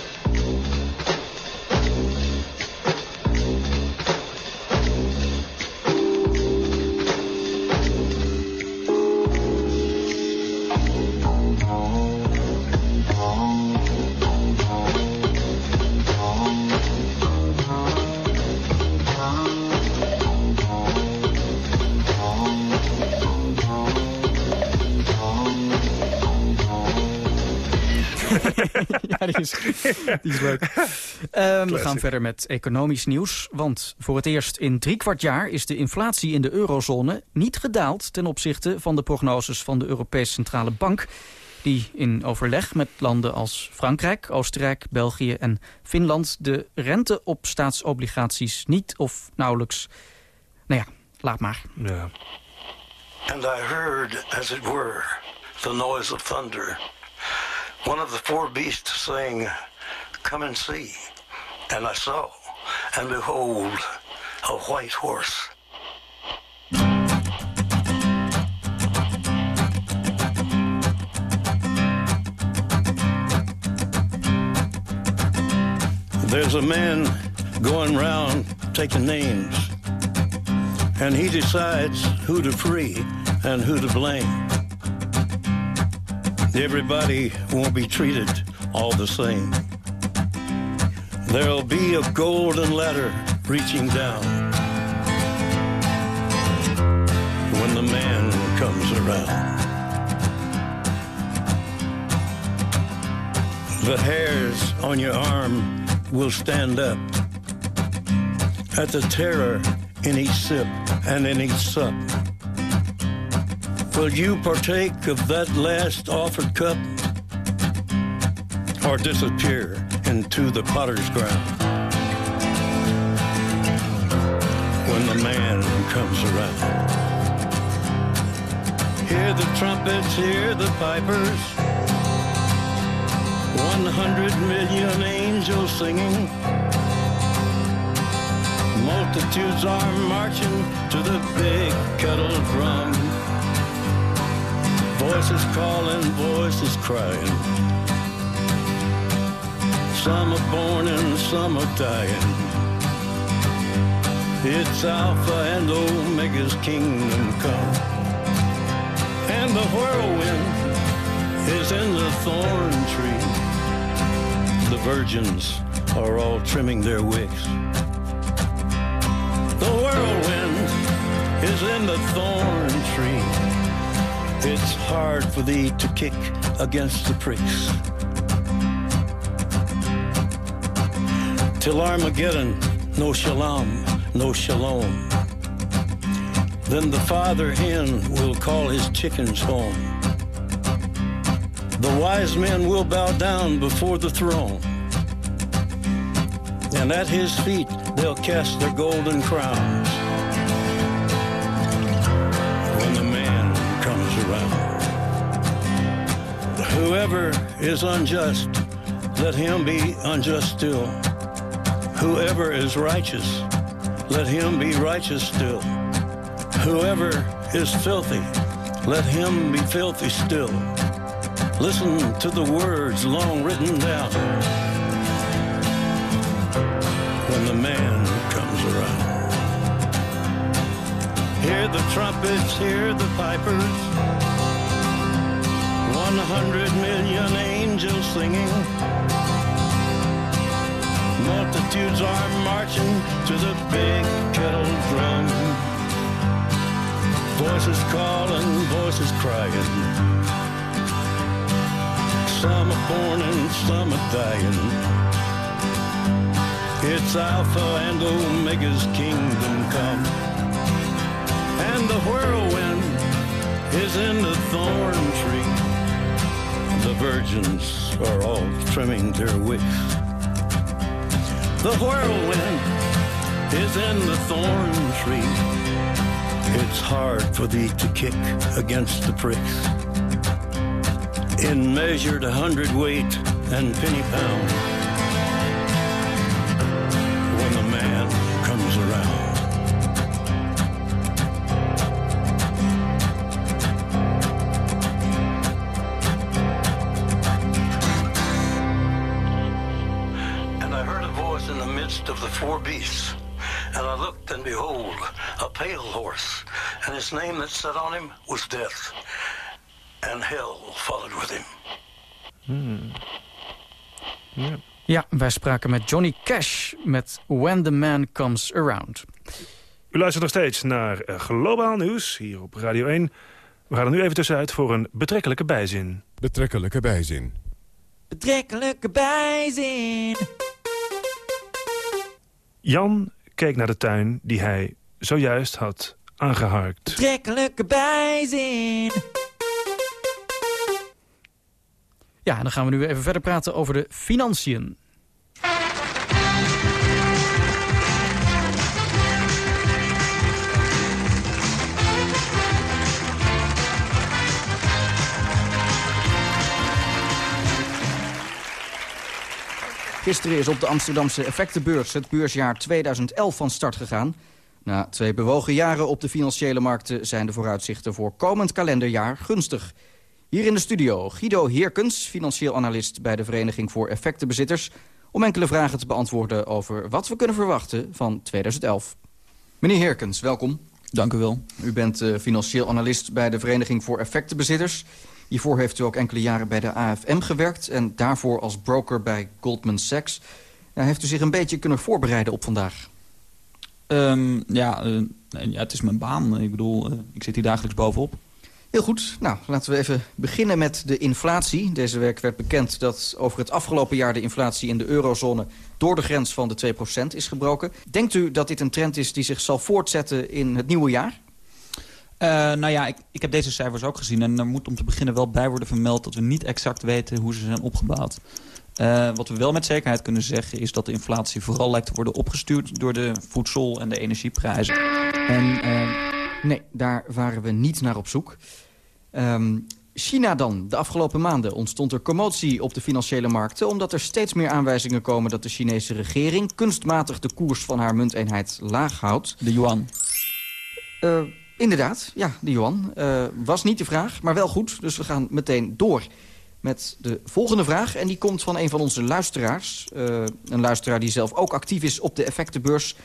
[laughs] ja, die is, die is leuk. Ehm, we gaan verder met economisch nieuws. Want voor het eerst in drie kwart jaar is de inflatie in de eurozone niet gedaald... ten opzichte van de prognoses van de Europese Centrale Bank... die in overleg met landen als Frankrijk, Oostenrijk, België en Finland... de rente op staatsobligaties niet of nauwelijks... Nou ja, laat maar. Ja. And I heard, as it were, the noise of thunder. One of the four beasts saying, Come and see. And I saw, and behold, a white horse. There's a man going round taking names, and he decides who to free and who to blame. Everybody won't be treated all the same. There'll be a golden ladder reaching down when the man comes around. The hairs on your arm will stand up at the terror in each sip and in each sup. Will you partake of that last offered cup or disappear into the potter's ground when the man comes around? Hear the trumpets, hear the pipers. One hundred million angels singing. Multitudes are marching to the big kettle drum. Voices calling, voices crying. Some are born and some are dying. It's Alpha and Omega's kingdom come. And the whirlwind is in the thorn tree. The virgins are all trimming their wicks. The whirlwind is in the thorn. It's hard for thee to kick against the pricks. Till Armageddon, no shalom, no shalom. Then the father hen will call his chickens home. The wise men will bow down before the throne. And at his feet they'll cast their golden crowns. Whoever is unjust, let him be unjust still. Whoever is righteous, let him be righteous still. Whoever is filthy, let him be filthy still. Listen to the words long written down when the man comes around. Hear the trumpets, hear the pipers. One hundred million angels singing. Multitudes are marching to the big kettle drum. Voices calling, voices crying. Some are born and some are dying. It's Alpha and Omega's kingdom come. And the whirlwind is in the thorn tree. The virgins are all trimming their wicks. The whirlwind is in the thorn tree. It's hard for thee to kick against the pricks. In measured hundredweight and penny pound. His name that sat on him was Death. And hell followed with him. Ja, wij spraken met Johnny Cash met When the Man Comes Around. U luistert nog steeds naar eh, Globaal Nieuws hier op Radio 1. We gaan er nu even tussenuit voor een betrekkelijke bijzin. Betrekkelijke bijzin. Betrekkelijke bijzin. Jan keek naar de tuin die hij zojuist had Betrekkelijke bijzin. Ja, en dan gaan we nu even verder praten over de financiën. Gisteren is op de Amsterdamse effectenbeurs het beursjaar 2011 van start gegaan. Na twee bewogen jaren op de financiële markten zijn de vooruitzichten voor komend kalenderjaar gunstig. Hier in de studio Guido Heerkens, financieel analist bij de Vereniging voor Effectenbezitters... om enkele vragen te beantwoorden over wat we kunnen verwachten van 2011. Meneer Heerkens, welkom. Dank u wel. U bent eh, financieel analist bij de Vereniging voor Effectenbezitters. Hiervoor heeft u ook enkele jaren bij de AFM gewerkt... en daarvoor als broker bij Goldman Sachs. Ja, heeft u zich een beetje kunnen voorbereiden op vandaag? Ehm, ja, eh, ja, het is mijn baan. Ik bedoel, eh, ik zit hier dagelijks bovenop. Heel goed. Nou, laten we even beginnen met de inflatie. Deze week werd bekend dat over het afgelopen jaar de inflatie in de eurozone... door de grens van de 2% is gebroken. Denkt u dat dit een trend is die zich zal voortzetten in het nieuwe jaar? Eh, nou ja, ik, ik heb deze cijfers ook gezien. En er moet om te beginnen wel bij worden vermeld... dat we niet exact weten hoe ze zijn opgebouwd. Eh, wat we wel met zekerheid kunnen zeggen... is dat de inflatie vooral lijkt te worden opgestuurd... door de voedsel- en de energieprijzen. En eh, nee, daar waren we niet naar op zoek. Ehm, China dan. De afgelopen maanden ontstond er commotie op de financiële markten... omdat er steeds meer aanwijzingen komen dat de Chinese regering... kunstmatig de koers van haar munteenheid laag houdt. De yuan. Eh, inderdaad, ja, de yuan. Was niet de vraag, maar wel goed. Dus we gaan meteen door met de volgende vraag. En die komt van een van onze luisteraars. Eh, een luisteraar die zelf ook actief is op de effectenbeurs.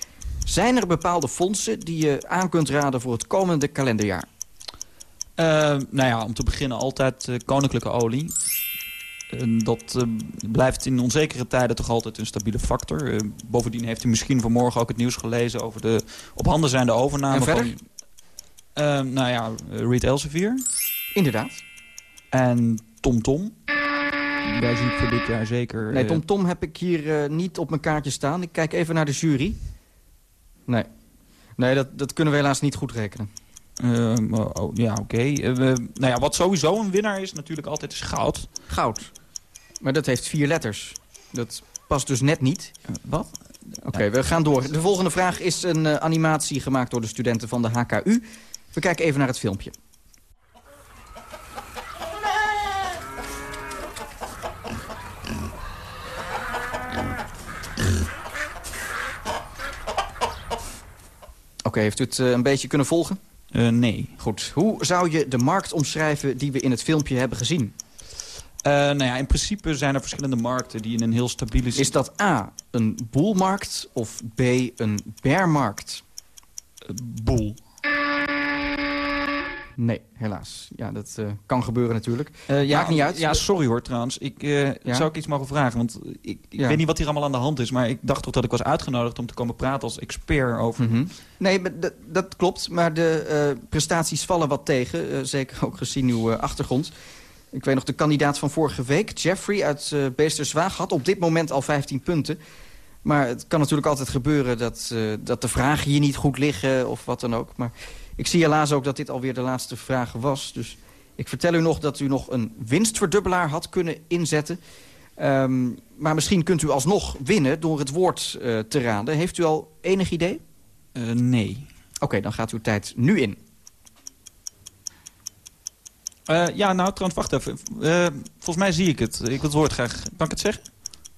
Zijn er bepaalde fondsen die je aan kunt raden voor het komende kalenderjaar? Eh, nou ja, om te beginnen altijd eh, koninklijke olie. Dat blijft in onzekere tijden toch altijd een stabiele factor. Bovendien heeft u misschien vanmorgen ook het nieuws gelezen... over de op handen zijnde overname En verder? van... nou ja, Reed Elsevier. Inderdaad. En TomTom. Daar zie ik voor dit jaar zeker... Nee, eh, Tom Tom heb ik hier eh, niet op mijn kaartje staan. Ik kijk even naar de jury. Nee, nee dat, dat kunnen we helaas niet goed rekenen. eh, oh, ja, oké. Eh, nou ja, wat sowieso een winnaar is natuurlijk altijd is goud. Goud. Maar dat heeft vier letters. Dat past dus net niet. wat? Oké, we gaan door. De volgende vraag is een eh, animatie gemaakt door de studenten van de HKU. We kijken even naar het filmpje. Heeft u het eh, een beetje kunnen volgen? Eh, nee. Goed. Hoe zou je de markt omschrijven die we in het filmpje hebben gezien? Eh, nou ja, in principe zijn er verschillende markten die in een heel stabiele... Is dat A, een boelmarkt of B, een bearmarkt? boel. Nee, helaas. Ja, dat eh, kan gebeuren natuurlijk. Eh, ja, Maakt niet uit. Ja, sorry hoor trouwens. Ik, eh, Ja? Zou ik iets mogen vragen? Want ik, ik Ja. weet niet wat hier allemaal aan de hand is... maar ik dacht toch dat ik was uitgenodigd om te komen praten als expert over... Mhm. Nee, dat, klopt. Maar de prestaties vallen wat tegen. zeker ook gezien uw achtergrond. Ik weet nog, de kandidaat van vorige week, Jeffrey uit Beesterswaag... had op dit moment al 15 punten. Maar het kan natuurlijk altijd gebeuren dat, dat de vragen hier niet goed liggen... of wat dan ook. Maar ik zie helaas ook dat dit alweer de laatste vraag was. Dus ik vertel u nog dat u nog een winstverdubbelaar had kunnen inzetten... Ehm, maar misschien kunt u alsnog winnen door het woord eh, te raden. Heeft u al enig idee? Eh, nee. Oké, dan gaat uw tijd nu in. Eh, ja, nou trouwens, wacht even. Volgens mij zie ik het. Ik wil het woord graag... Kan ik het zeggen?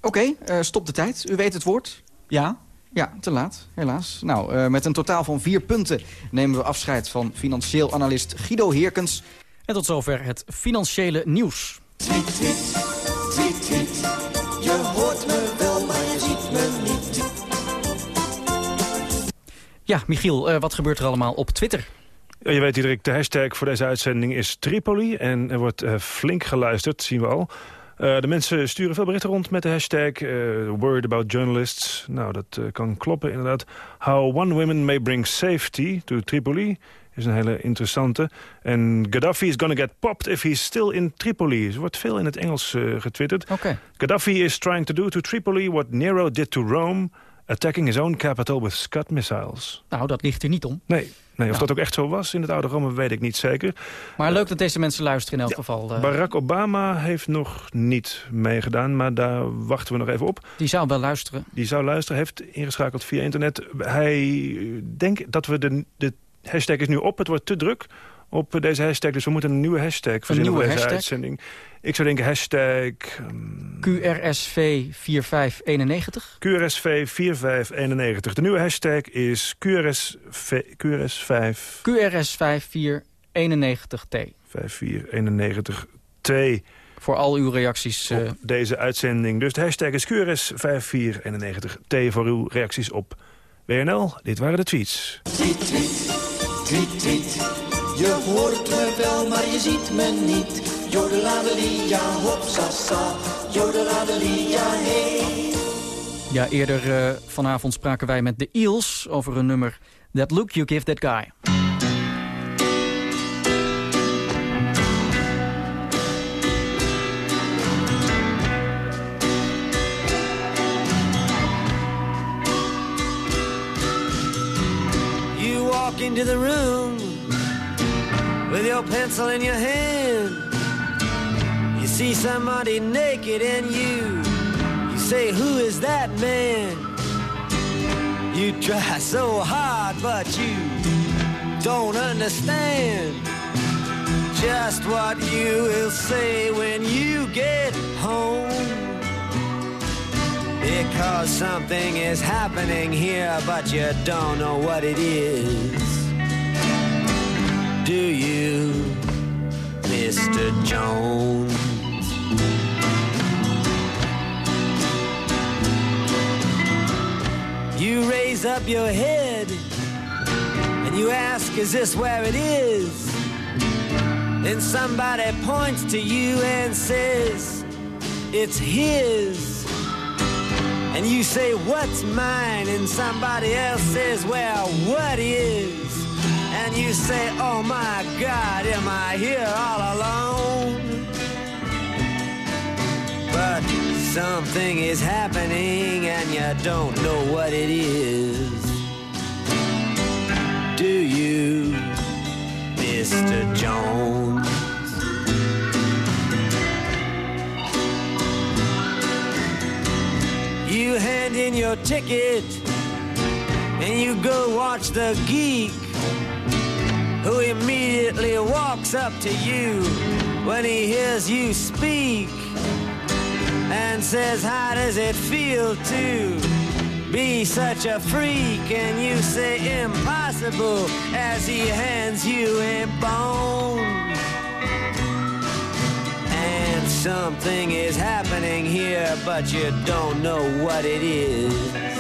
Oké, stop de tijd. U weet het woord? Ja. Ja, te laat, helaas. Nou, eh, met een totaal van vier punten nemen we afscheid van financieel analist Guido Heerkens. En tot zover het financiële nieuws. Tweet, tweet, tweet, tweet. Je hoort me wel, maar je ziet me niet. Ja, Michiel, eh, wat gebeurt er allemaal op Twitter? Je weet Diederik, de hashtag voor deze uitzending is Tripoli. En er wordt eh, flink geluisterd, zien we al. Eh, de mensen sturen veel berichten rond met de hashtag eh, Worried about journalists. Nou, dat eh, kan kloppen inderdaad. How one woman may bring safety to Tripoli is een hele interessante. En Gaddafi is gonna get popped if he's still in Tripoli. Er wordt veel in het Engels getwitterd. Oké. Gaddafi is trying to do to Tripoli what Nero did to Rome... attacking his own capital with Scud missiles. Nou, dat ligt er niet om. Nee, nee of Nou. dat ook echt zo was in het oude Rome weet ik niet zeker. Maar leuk dat deze mensen luisteren in elk geval. eh. Barack Obama heeft nog niet meegedaan, maar daar wachten we nog even op. die zou wel luisteren. Die zou luisteren, heeft ingeschakeld via internet. Hij denkt dat we de, de hashtag is nu op, het wordt te druk op eh, deze hashtag. Dus we moeten een nieuwe hashtag verzinnen voor deze hashtag? uitzending. Ik zou denken hashtag QRSV 4591. QRSV 4591. De nieuwe hashtag is QRSV, QRS5 QRS 5491T. 5491T. Voor al uw reacties. eh, op deze uitzending. Dus de hashtag is QRS5491T voor uw reacties op WNL. Dit waren de tweets. Tweet, tweet, tweet, tweet. Je hoort me wel, maar je ziet me niet. Jodeladelia, hopsasa. Jodeladelia, hey. ja, eerder eh, vanavond spraken wij met de Eels over een nummer That Look You Give That Guy. You walk into the room with your pencil in your hand. See somebody naked and you you say, "Who is that man?" You try so hard, but you don't understand just what you will say when you get home. Because something is happening here, but you don't know what it is. Do you, Mr. Jones? You raise up your head and you ask, Is this where it is? Then somebody points to you and says, It's his. And you say, What's mine? And somebody else says, Well, what is? And you say, Oh my God, am I here all alone? But something is happening and you don't know what it is. Do you, Mr. Jones? You hand in your ticket and you go watch the geek who immediately walks up to you when he hears you speak and says, How does it feel to be such a freak? And you say, Impossible, as he hands you a bone. And something is happening here, but you don't know what it is.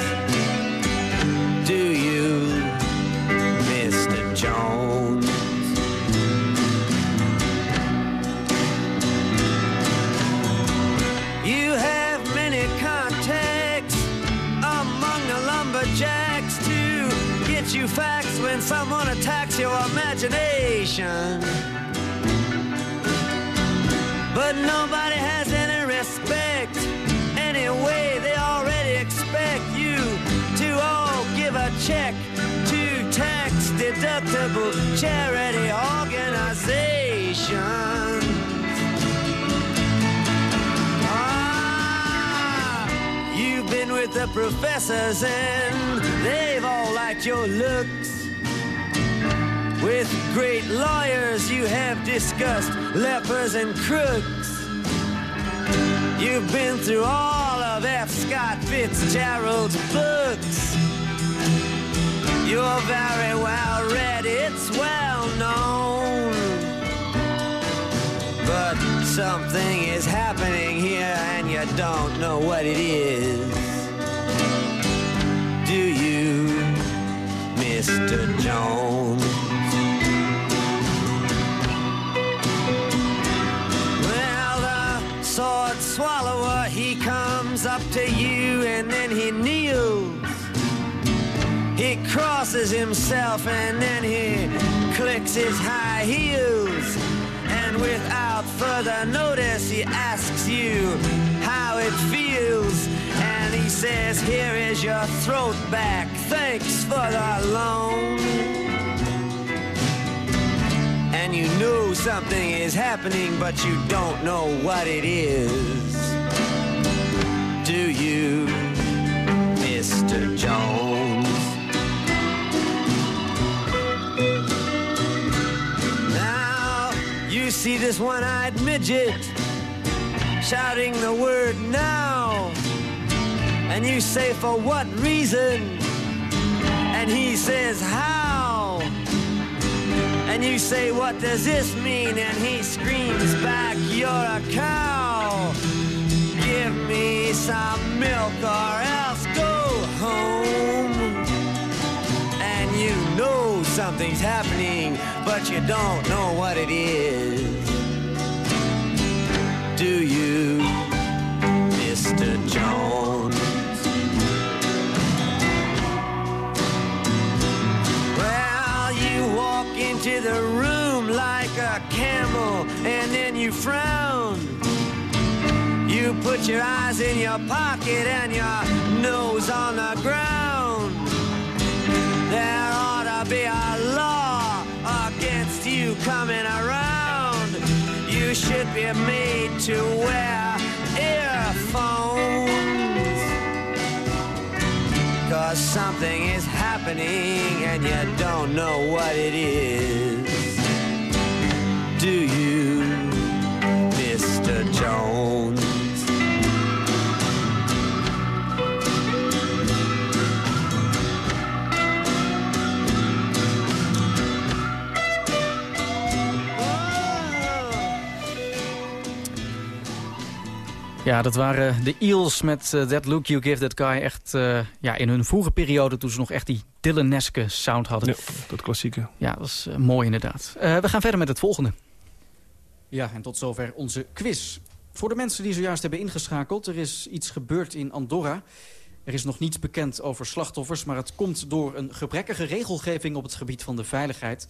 The professors and they've all liked your looks. With great lawyers, you have discussed lepers and crooks. You've been through all of F. Scott Fitzgerald's books. You're very well read, it's well known. But something is happening here and you don't know what it is. Do you, Mr. Jones? Well, the sword swallower, he comes up to you and then he kneels. He crosses himself and then he clicks his high heels. And without further notice, he asks you how it feels. Says, Here is your throat back. Thanks for the loan. And you know something is happening, but you don't know what it is. Do you, Mr. Jones? Now you see this one-eyed midget shouting the word now. And you say, for what reason? And he says, how? And you say, what does this mean? And he screams back, you're a cow. Give me some milk or else go home. And you know something's happening, but you don't know what it is. Do you, Mr. Jones? Into the room like a camel and then you frown. You put your eyes in your pocket and your nose on the ground. There ought to be a law against you coming around. You should be made to wear earphones. Cause something is happening and you don't know what it is. Do you, Mr. Jones? Ja, dat waren de Eels met eh, That Look You Give That Guy. Echt eh, ja, in hun vroege periode toen ze nog echt die Dylaneske sound hadden. Ja, dat klassieke. Ja, dat is eh, mooi inderdaad. Eh, we gaan verder met het volgende. Ja, en tot zover onze quiz. Voor de mensen die zojuist hebben ingeschakeld... er is iets gebeurd in Andorra. Er is nog niets bekend over slachtoffers... maar het komt door een gebrekkige regelgeving op het gebied van de veiligheid.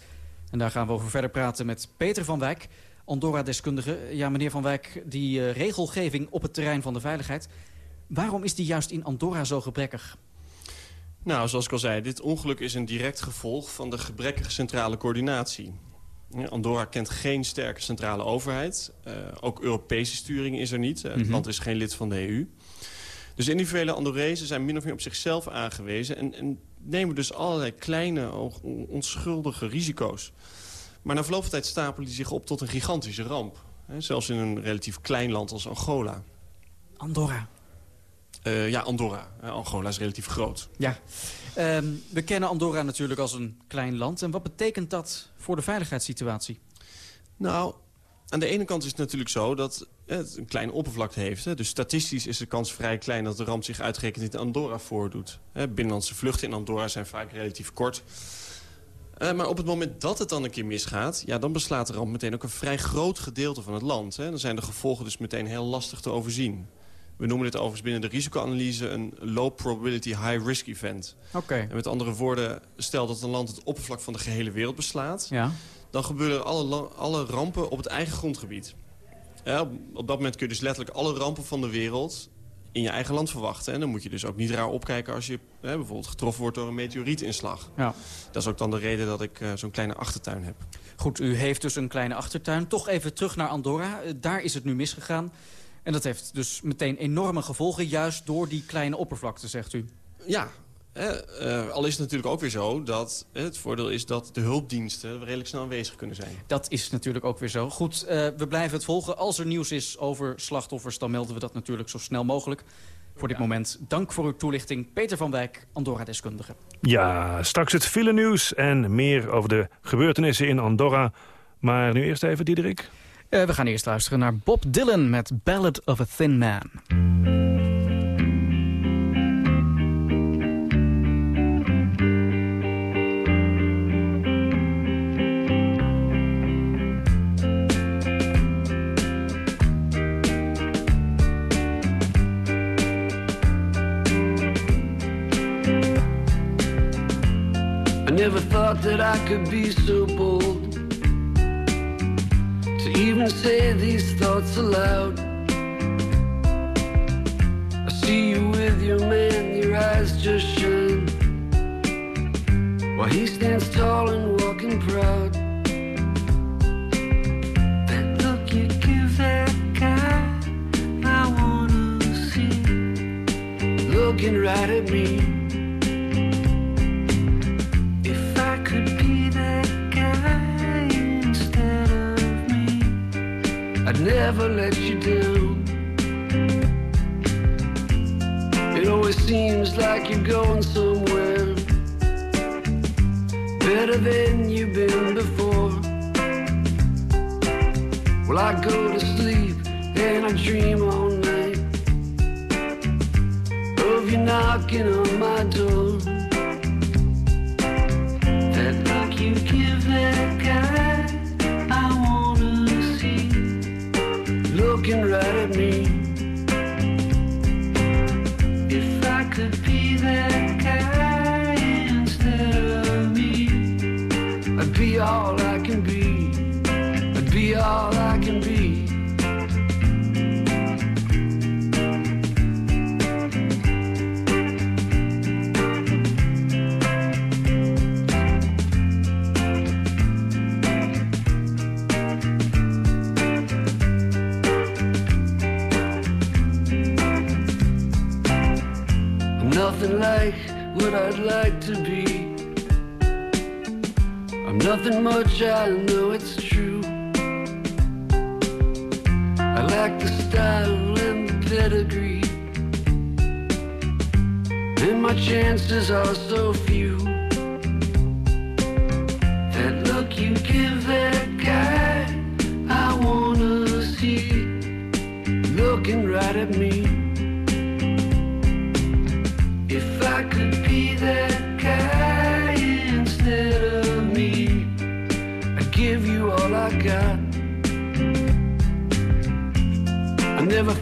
En daar gaan we over verder praten met Peter van Wijk... Andorra-deskundige. Ja, meneer Van Wijk, die eh, regelgeving op het terrein van de veiligheid... waarom is die juist in Andorra zo gebrekkig? Nou, zoals ik al zei, dit ongeluk is een direct gevolg van de gebrekkige centrale coördinatie. Andorra kent geen sterke centrale overheid. Eh, ook Europese sturing is er niet. Eh, Het Mhm. land is geen lid van de EU. Dus individuele Andorezen zijn min of meer op zichzelf aangewezen... en, en nemen dus allerlei kleine, onschuldige risico's. Maar na verloop van tijd stapelen die zich op tot een gigantische ramp. Hè, zelfs in een relatief klein land als Angola. Andorra. Eh, ja, Andorra. Eh, Angola is relatief groot. Ja, Ehm, we kennen Andorra natuurlijk als een klein land. En wat betekent dat voor de veiligheidssituatie? Nou, aan de ene kant is het natuurlijk zo dat het een kleine oppervlakte heeft. Hè. Dus statistisch is de kans vrij klein dat de ramp zich uitgerekend in Andorra voordoet. Hè, binnenlandse vluchten in Andorra zijn vaak relatief kort. Eh, maar op het moment dat het dan een keer misgaat... Ja, dan beslaat de ramp meteen ook een vrij groot gedeelte van het land. Hè. Dan zijn de gevolgen dus meteen heel lastig te overzien. We noemen dit overigens binnen de risicoanalyse een low probability high risk event. Oké. En met andere woorden, stel dat een land het oppervlak van de gehele wereld beslaat... Ja. dan gebeuren alle, alle rampen op het eigen grondgebied. Ja, op, op dat moment kun je dus letterlijk alle rampen van de wereld in je eigen land verwachten. En dan moet je dus ook niet raar opkijken als je hè, bijvoorbeeld getroffen wordt door een meteorietinslag. Ja. Dat is ook dan de reden dat ik eh, zo'n kleine achtertuin heb. Goed, u heeft dus een kleine achtertuin. Toch even terug naar Andorra. Eh, Daar is het nu misgegaan. En dat heeft dus meteen enorme gevolgen, juist door die kleine oppervlakte, zegt u. Ja, eh, al is het natuurlijk ook weer zo dat hè, het voordeel is dat de hulpdiensten redelijk snel aanwezig kunnen zijn. Dat is natuurlijk ook weer zo. Goed, eh, we blijven het volgen. Als er nieuws is over slachtoffers, dan melden we dat natuurlijk zo snel mogelijk. Voor dit moment dank voor uw toelichting. Peter van Wijk, Andorra-deskundige. Ja, straks het file nieuws en meer over de gebeurtenissen in Andorra. Maar nu eerst even Diederik. Eh, we gaan eerst luisteren naar Bob Dylan met Ballad of a Thin Man. Never thought that I could be so bold to even say these thoughts aloud. I see you with your man, your eyes just shine while he stands tall and walking proud. Look you give that guy, I wanna see looking right at me. Never let you down. It always seems like you're going somewhere better than you've been before. Well, I go to sleep and I dream all night of you knocking on my door. That look you can right like what I'd like to be. I'm nothing much, I know it's true. I lack the style and the pedigree. And my chances are so few. That look you give that guy, I wanna see. Looking right at me.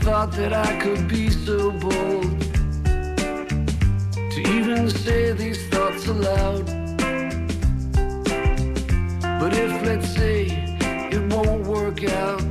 Thought that I could be so bold to even say these thoughts aloud. But if, let's say, it won't work out,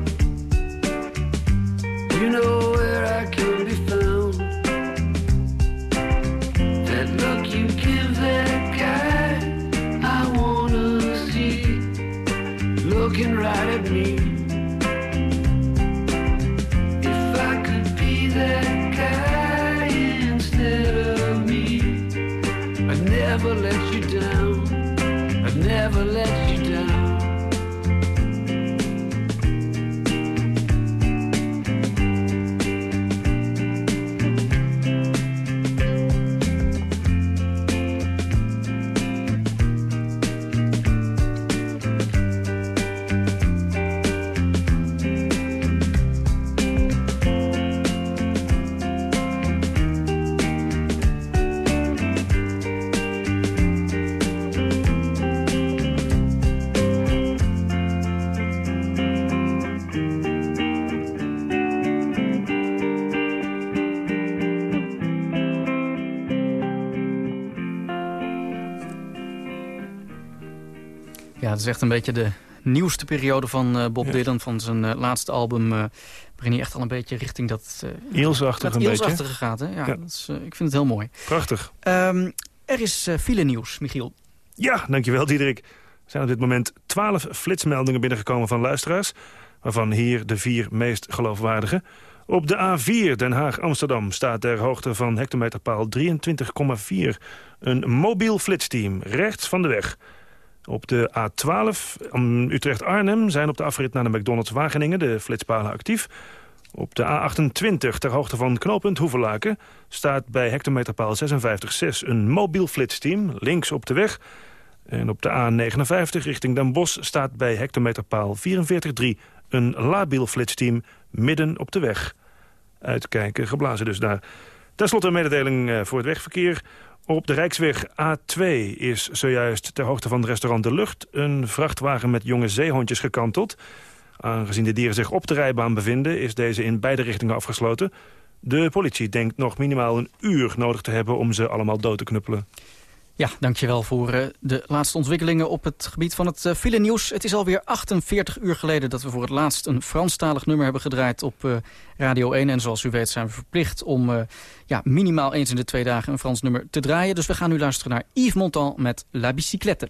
is echt een beetje de nieuwste periode van eh, Bob Dylan. Van zijn eh, laatste album. eh, waarin hij echt al een beetje richting dat... eh, Eelsachtig dat een beetje. Eelsachtige gaat, hè? Ja, Ja. Dat is, ik vind het heel mooi. Prachtig. Ehm, er is file nieuws, Michiel. Ja, dankjewel Diederik. Er zijn op dit moment 12 flitsmeldingen binnengekomen van luisteraars. Waarvan hier de vier meest geloofwaardige. Op de A4 Den Haag-Amsterdam staat ter hoogte van hectometerpaal 23,4 een mobiel flitsteam rechts van de weg. Op de A12 um, Utrecht-Arnhem zijn op de afrit naar de McDonald's Wageningen de flitspalen actief. Op de A28 ter hoogte van knooppunt Hoevelaken staat bij hectometerpaal 56,6 een mobiel flitsteam links op de weg. En op de A59 richting Den Bosch staat bij hectometerpaal 44,3 een labiel flitsteam midden op de weg. Uitkijken, geblazen dus daar. Ten slotte een mededeling eh, voor het wegverkeer. Op de Rijksweg A2 is zojuist ter hoogte van het restaurant De Lucht... een vrachtwagen met jonge zeehondjes gekanteld. Aangezien de dieren zich op de rijbaan bevinden... is deze in beide richtingen afgesloten. De politie denkt nog minimaal een uur nodig te hebben... om ze allemaal dood te knuppelen. Ja, dankjewel voor eh, de laatste ontwikkelingen op het gebied van het uh, file nieuws. Het is alweer 48 uur geleden dat we voor het laatst een Franstalig nummer hebben gedraaid op uh, Radio 1. En zoals u weet zijn we verplicht om ja, minimaal eens in de twee dagen een Frans nummer te draaien. Dus we gaan nu luisteren naar Yves Montand met La Bicyclette.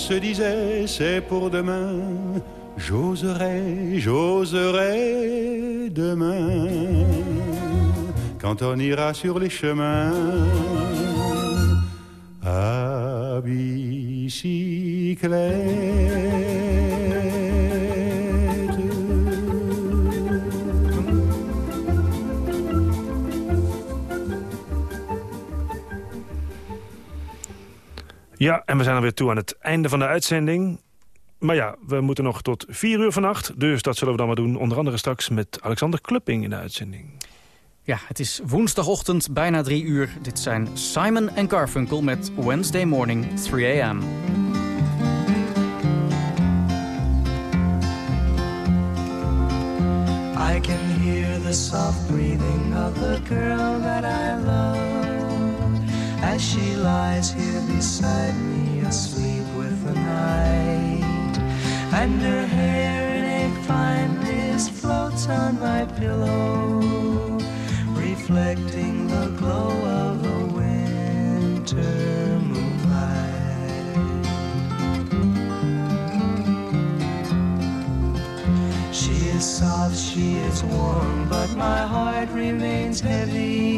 Se disait c'est pour demain, j'oserai, j'oserai demain quand on ira sur les chemins à bicyclette. Ja, en we zijn alweer toe aan het einde van de uitzending. Maar ja, we moeten nog tot vier uur vannacht. Dus dat zullen we dan maar doen. Onder andere straks met Alexander Klupping in de uitzending. Ja, het is woensdagochtend, bijna drie uur. Dit zijn Simon en Garfunkel met Wednesday Morning, 3 a.m. I can hear the soft breathing of the girl that I love as she lies here beside me, asleep with the night. And her hair in a fine mist floats on my pillow, reflecting the glow of the winter moonlight. She is soft, she is warm, but my heart remains heavy.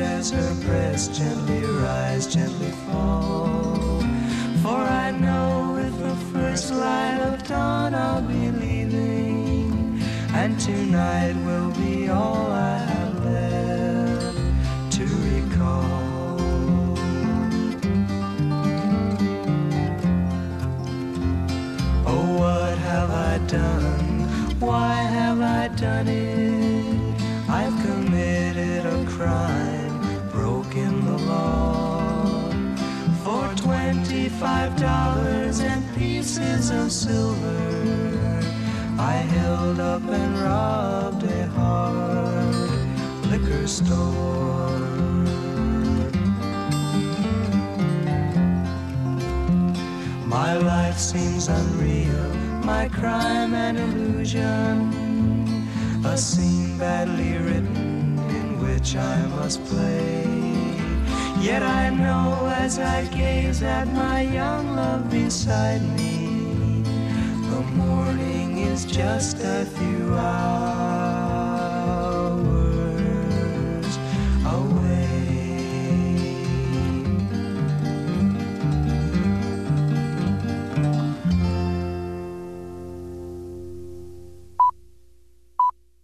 As her breast gently rise, gently fall. For I know with the first light of dawn I'll be leaving. And tonight will be all I have left to recall. Oh, what have I done? Why have I done it? Twenty-five dollars and pieces of silver, I held up and robbed a hard liquor store. My life seems unreal, my crime an illusion, a scene badly written in which I must play. Yet I know as I gaze at my young love beside me, the morning is just a few hours